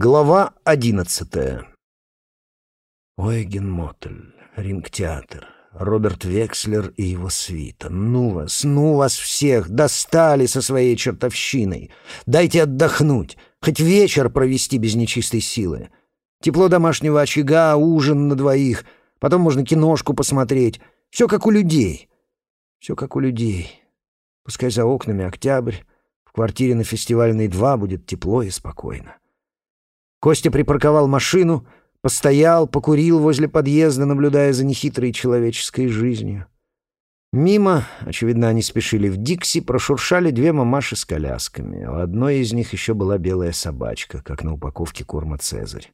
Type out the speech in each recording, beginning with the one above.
Глава одиннадцатая. Ойген Мотель, Ринг-театр, Роберт Векслер и его свита. Ну вас, ну вас всех, достали со своей чертовщиной. Дайте отдохнуть, хоть вечер провести без нечистой силы. Тепло домашнего очага, ужин на двоих, потом можно киношку посмотреть. Все как у людей. Все как у людей. Пускай за окнами октябрь, в квартире на фестивальной 2 будет тепло и спокойно. Костя припарковал машину, постоял, покурил возле подъезда, наблюдая за нехитрой человеческой жизнью. Мимо, очевидно, они спешили в Дикси, прошуршали две мамаши с колясками. У одной из них еще была белая собачка, как на упаковке корма «Цезарь».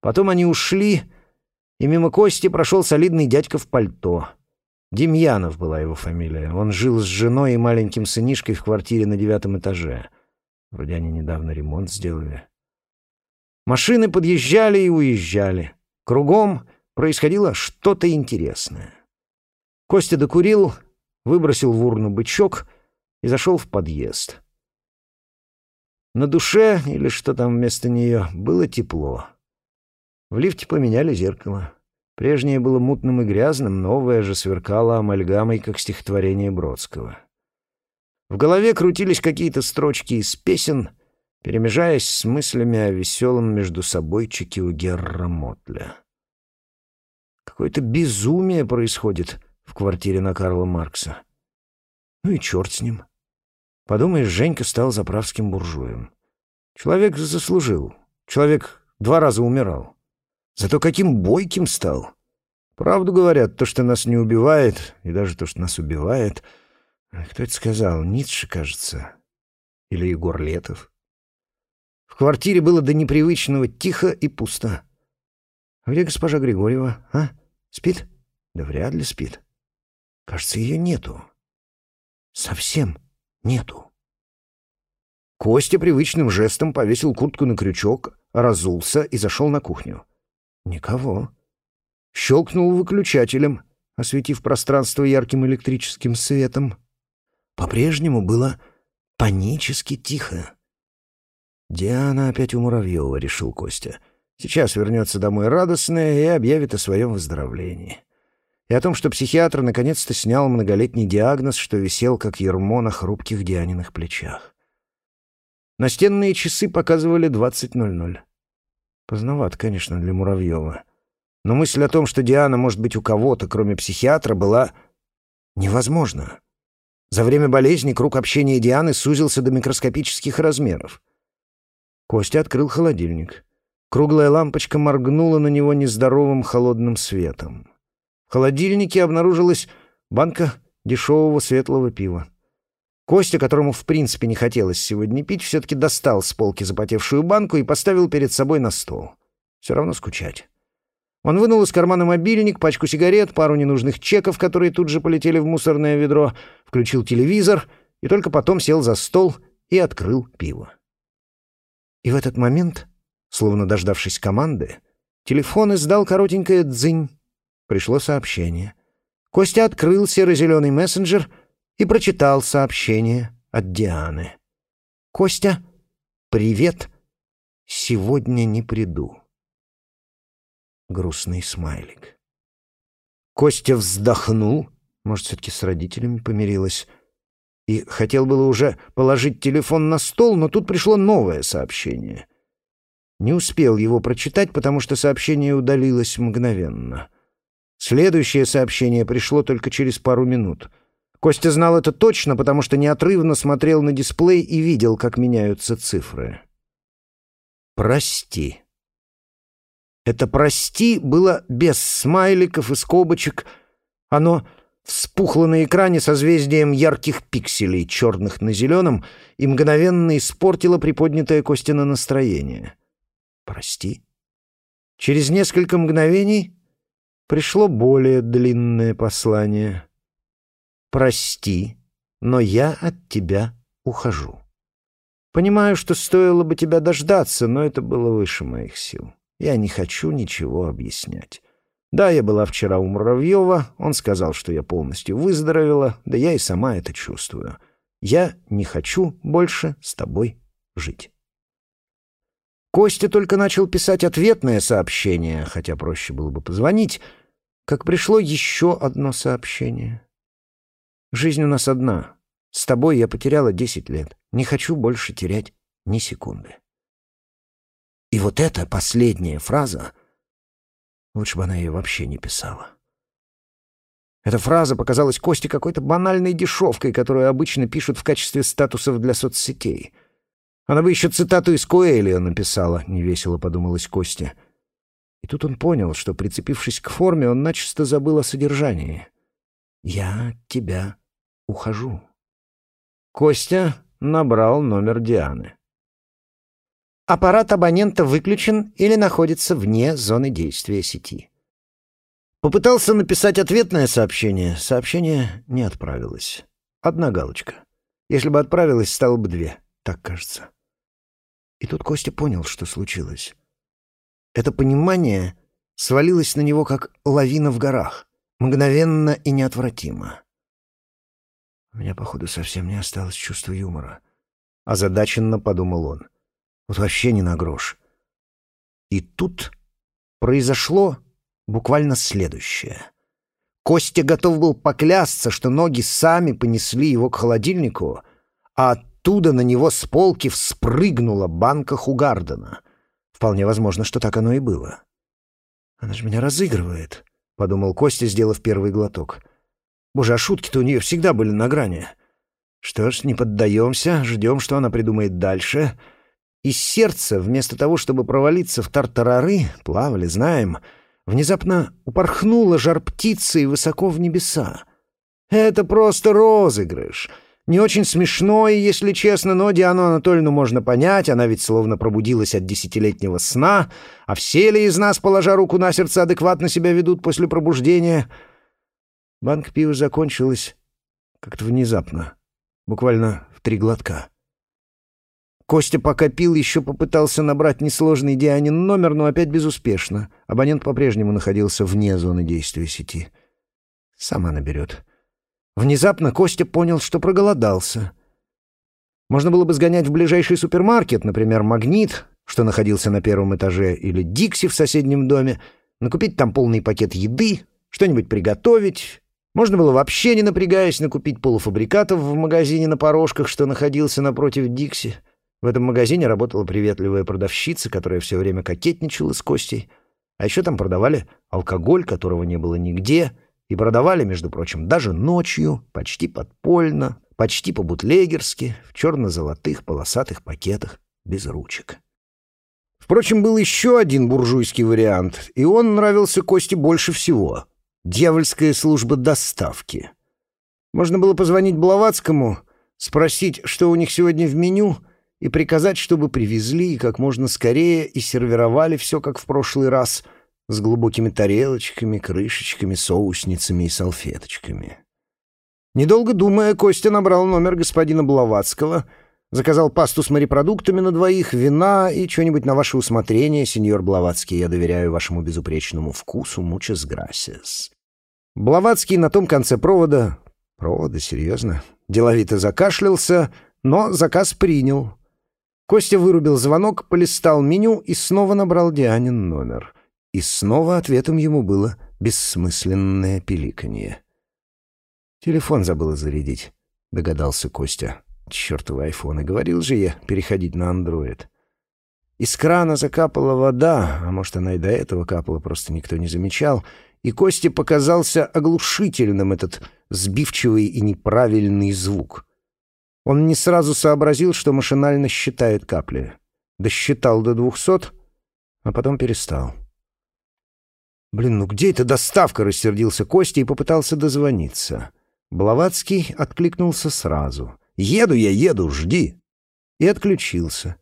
Потом они ушли, и мимо Кости прошел солидный дядька в пальто. Демьянов была его фамилия. Он жил с женой и маленьким сынишкой в квартире на девятом этаже. Вроде они недавно ремонт сделали. Машины подъезжали и уезжали. Кругом происходило что-то интересное. Костя докурил, выбросил в урну бычок и зашел в подъезд. На душе, или что там вместо нее, было тепло. В лифте поменяли зеркало. Прежнее было мутным и грязным, новое же сверкало амальгамой, как стихотворение Бродского. В голове крутились какие-то строчки из песен — перемежаясь с мыслями о веселом между собойчике у Герра Мотля. Какое-то безумие происходит в квартире на Карла Маркса. Ну и черт с ним. Подумаешь, Женька стал заправским буржуем. Человек заслужил. Человек два раза умирал. Зато каким бойким стал. Правду говорят, то, что нас не убивает, и даже то, что нас убивает... Кто это сказал? Ницше, кажется. Или Егор Летов. В квартире было до непривычного тихо и пусто. «А где госпожа Григорьева, а? Спит?» «Да вряд ли спит. Кажется, ее нету. Совсем нету». Костя привычным жестом повесил куртку на крючок, разулся и зашел на кухню. Никого. Щелкнул выключателем, осветив пространство ярким электрическим светом. По-прежнему было панически тихо. «Диана опять у Муравьева», — решил Костя. «Сейчас вернется домой радостная и объявит о своем выздоровлении. И о том, что психиатр наконец-то снял многолетний диагноз, что висел как ермо на хрупких Дианиных плечах. Настенные часы показывали 20.00. Поздновато, конечно, для Муравьева. Но мысль о том, что Диана может быть у кого-то, кроме психиатра, была невозможна. За время болезни круг общения Дианы сузился до микроскопических размеров. Костя открыл холодильник. Круглая лампочка моргнула на него нездоровым холодным светом. В холодильнике обнаружилась банка дешевого светлого пива. Костя, которому в принципе не хотелось сегодня пить, все-таки достал с полки запотевшую банку и поставил перед собой на стол. Все равно скучать. Он вынул из кармана мобильник, пачку сигарет, пару ненужных чеков, которые тут же полетели в мусорное ведро, включил телевизор и только потом сел за стол и открыл пиво. И в этот момент, словно дождавшись команды, телефон издал коротенькое «дзынь». Пришло сообщение. Костя открыл серо-зеленый мессенджер и прочитал сообщение от Дианы. «Костя, привет. Сегодня не приду». Грустный смайлик. Костя вздохнул, может, все-таки с родителями помирилась, и хотел было уже положить телефон на стол, но тут пришло новое сообщение. Не успел его прочитать, потому что сообщение удалилось мгновенно. Следующее сообщение пришло только через пару минут. Костя знал это точно, потому что неотрывно смотрел на дисплей и видел, как меняются цифры. «Прости». Это «прости» было без смайликов и скобочек. Оно вспухло на экране созвездием ярких пикселей, черных на зеленом, и мгновенно испортило приподнятое Костина настроение. «Прости». Через несколько мгновений пришло более длинное послание. «Прости, но я от тебя ухожу. Понимаю, что стоило бы тебя дождаться, но это было выше моих сил. Я не хочу ничего объяснять». Да, я была вчера у Муравьева, он сказал, что я полностью выздоровела, да я и сама это чувствую. Я не хочу больше с тобой жить. Костя только начал писать ответное сообщение, хотя проще было бы позвонить, как пришло еще одно сообщение. «Жизнь у нас одна. С тобой я потеряла десять лет. Не хочу больше терять ни секунды». И вот эта последняя фраза, лучше бы она ее вообще не писала. Эта фраза показалась Косте какой-то банальной дешевкой, которую обычно пишут в качестве статусов для соцсетей. Она бы еще цитату из Коэлио написала, — невесело подумалось Косте. И тут он понял, что, прицепившись к форме, он начисто забыл о содержании. «Я тебя ухожу». Костя набрал номер Дианы. Аппарат абонента выключен или находится вне зоны действия сети. Попытался написать ответное сообщение. Сообщение не отправилось. Одна галочка. Если бы отправилось, стало бы две. Так кажется. И тут Костя понял, что случилось. Это понимание свалилось на него, как лавина в горах. Мгновенно и неотвратимо. У меня, походу, совсем не осталось чувства юмора. Озадаченно подумал он. Вот вообще не на грош. И тут произошло буквально следующее. Костя готов был поклясться, что ноги сами понесли его к холодильнику, а оттуда на него с полки вспрыгнула банка Хугардена. Вполне возможно, что так оно и было. «Она же меня разыгрывает», — подумал Костя, сделав первый глоток. «Боже, а шутки-то у нее всегда были на грани. Что ж, не поддаемся, ждем, что она придумает дальше». Из сердца, вместо того, чтобы провалиться в тартарары, плавали, знаем — внезапно упорхнула жар-птицей высоко в небеса. Это просто розыгрыш. Не очень смешной, если честно, но Диану Анатольевну можно понять, она ведь словно пробудилась от десятилетнего сна, а все ли из нас, положа руку на сердце, адекватно себя ведут после пробуждения? Банк пива закончилась как-то внезапно, буквально в три глотка. Костя пока пил, еще попытался набрать несложный Дианин номер, но опять безуспешно. Абонент по-прежнему находился вне зоны действия сети. Сама наберет. Внезапно Костя понял, что проголодался. Можно было бы сгонять в ближайший супермаркет, например, «Магнит», что находился на первом этаже, или «Дикси» в соседнем доме, накупить там полный пакет еды, что-нибудь приготовить. Можно было вообще, не напрягаясь, накупить полуфабрикатов в магазине на порожках, что находился напротив «Дикси». В этом магазине работала приветливая продавщица, которая все время кокетничала с Костей. А еще там продавали алкоголь, которого не было нигде, и продавали, между прочим, даже ночью, почти подпольно, почти по-бутлегерски, в черно-золотых полосатых пакетах, без ручек. Впрочем, был еще один буржуйский вариант, и он нравился Косте больше всего — дьявольская служба доставки. Можно было позвонить Блаватскому, спросить, что у них сегодня в меню — и приказать, чтобы привезли и как можно скорее и сервировали все, как в прошлый раз, с глубокими тарелочками, крышечками, соусницами и салфеточками. Недолго думая, Костя набрал номер господина Блаватского, заказал пасту с морепродуктами на двоих, вина и что-нибудь на ваше усмотрение, сеньор Блаватский, я доверяю вашему безупречному вкусу, мучас грасиас. Блаватский на том конце провода... Провода, серьезно? Деловито закашлялся, но заказ принял — Костя вырубил звонок, полистал меню и снова набрал Дианин номер. И снова ответом ему было бессмысленное пиликанье. «Телефон забыл зарядить», — догадался Костя. «Чёртовы айфоны, говорил же я переходить на андроид». Из крана закапала вода, а может, она и до этого капала, просто никто не замечал, и Косте показался оглушительным этот сбивчивый и неправильный звук — он не сразу сообразил, что машинально считает капли. Досчитал до двухсот, а потом перестал. «Блин, ну где эта доставка?» — рассердился Костя и попытался дозвониться. Блаватский откликнулся сразу. «Еду я, еду, жди!» И отключился.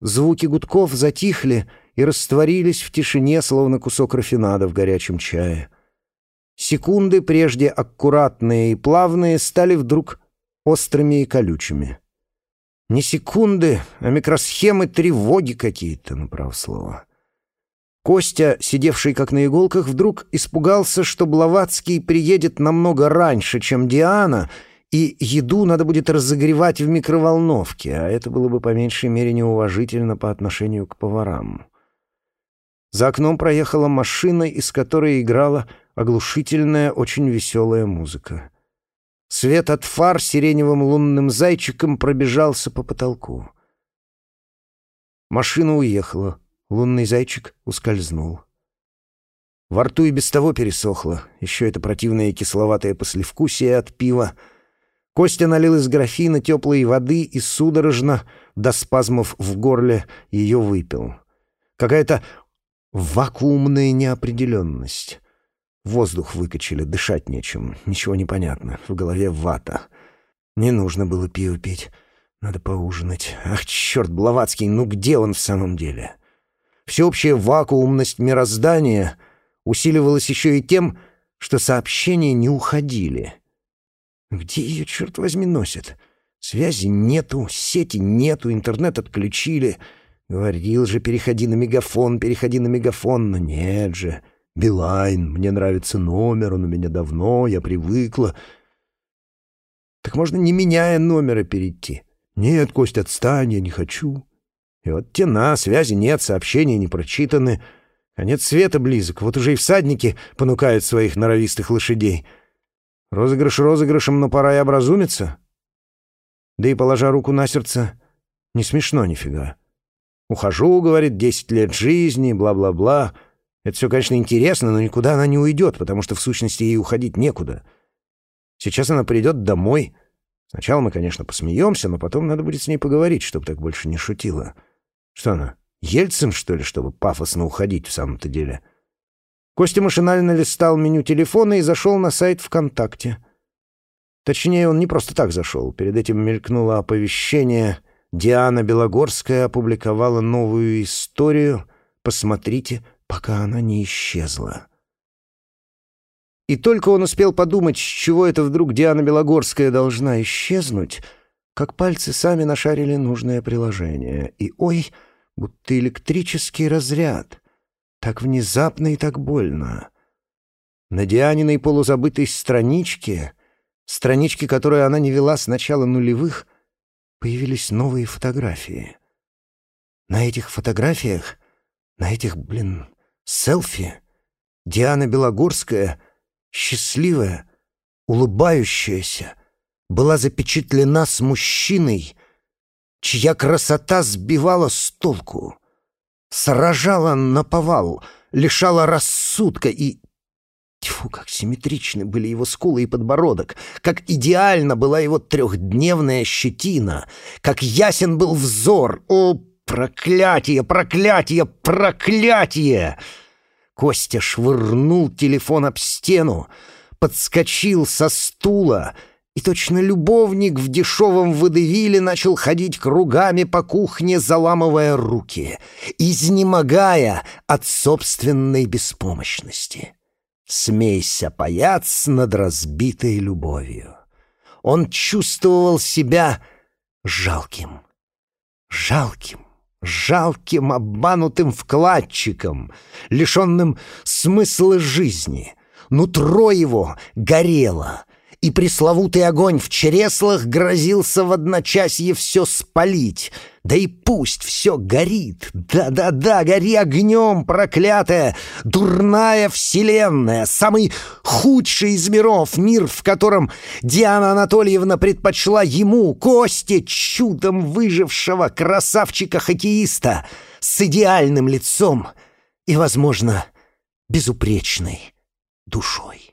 Звуки гудков затихли и растворились в тишине, словно кусок рафинада в горячем чае. Секунды, прежде аккуратные и плавные, стали вдруг острыми и колючими. Не секунды, а микросхемы тревоги какие-то, ну, право слово. Костя, сидевший как на иголках, вдруг испугался, что Блаватский приедет намного раньше, чем Диана, и еду надо будет разогревать в микроволновке, а это было бы по меньшей мере неуважительно по отношению к поварам. За окном проехала машина, из которой играла оглушительная, очень веселая музыка. Свет от фар сиреневым лунным зайчиком пробежался по потолку. Машина уехала, лунный зайчик ускользнул. Во рту и без того пересохло, еще это противное кисловатое послевкусие от пива. Костя налил из графина теплой воды и судорожно, до спазмов в горле, ее выпил. Какая-то вакуумная неопределенность. Воздух выкачали, дышать нечем, ничего не понятно, в голове вата. Не нужно было пиво пить, надо поужинать. Ах, черт, Блаватский, ну где он в самом деле? Всеобщая вакуумность мироздания — усиливалось еще и тем, что сообщения не уходили. Где ее, черт возьми, носят? Связи нету, сети нету, интернет отключили. Говорил же, переходи на мегафон, переходи на мегафон, но нет же. Билайн, мне нравится номер, он у меня давно, я привыкла. Так можно, не меняя номера, перейти. Нет, Кость, отстань, я не хочу. И вот тена, связи нет, сообщения не прочитаны — Конец света близок, вот уже и всадники понукают своих норовистых лошадей. Розыгрыш розыгрышем, но пора и образумиться. Да и, положа руку на сердце, не смешно нифига. Ухожу, говорит, десять лет жизни, бла-бла-бла. Это все, конечно, интересно, но никуда она не уйдет, потому что в сущности ей уходить некуда. Сейчас она придет домой. Сначала мы, конечно, посмеемся, но потом надо будет с ней поговорить, чтобы так больше не шутила. Что она, Ельцин, что ли, чтобы пафосно уходить в самом-то деле? Костя машинально листал меню телефона и зашел на сайт ВКонтакте. Точнее, он не просто так зашел. Перед этим мелькнуло оповещение. Диана Белогорская опубликовала новую историю. Посмотрите, пока она не исчезла. И только он успел подумать, с чего это вдруг Диана Белогорская должна исчезнуть, как пальцы сами нашарили нужное приложение. И ой будто электрический разряд. Так внезапно и так больно. На Дианиной полузабытой страничке, страничке, которую она не вела с начала нулевых, появились новые фотографии. На этих фотографиях, на этих, блин, селфи, Диана Белогорская, счастливая, улыбающаяся, была запечатлена с мужчиной, чья красота сбивала с толку, сражала на повал, лишала рассудка и... Тьфу, как симметричны были его скулы и подбородок, как идеально была его трехдневная щетина, как ясен был взор. О, проклятие, проклятие, проклятие! Костя швырнул телефон об стену, подскочил со стула — и точно любовник в дешевом водевиле начал ходить кругами по кухне, заламывая руки, изнемогая от собственной беспомощности. Смейся, паяц над разбитой любовью. Он чувствовал себя жалким, жалким, жалким обманутым вкладчиком, лишенным смысла жизни. Нутро его горело — и пресловутый огонь в чреслах грозился в одночасье все спалить. Да и пусть все горит, да-да-да, гори огнем, проклятая, дурная вселенная, самый худший из миров, мир, в котором Диана Анатольевна предпочла ему, Косте, чудом выжившего красавчика-хоккеиста с идеальным лицом и, возможно, безупречной душой.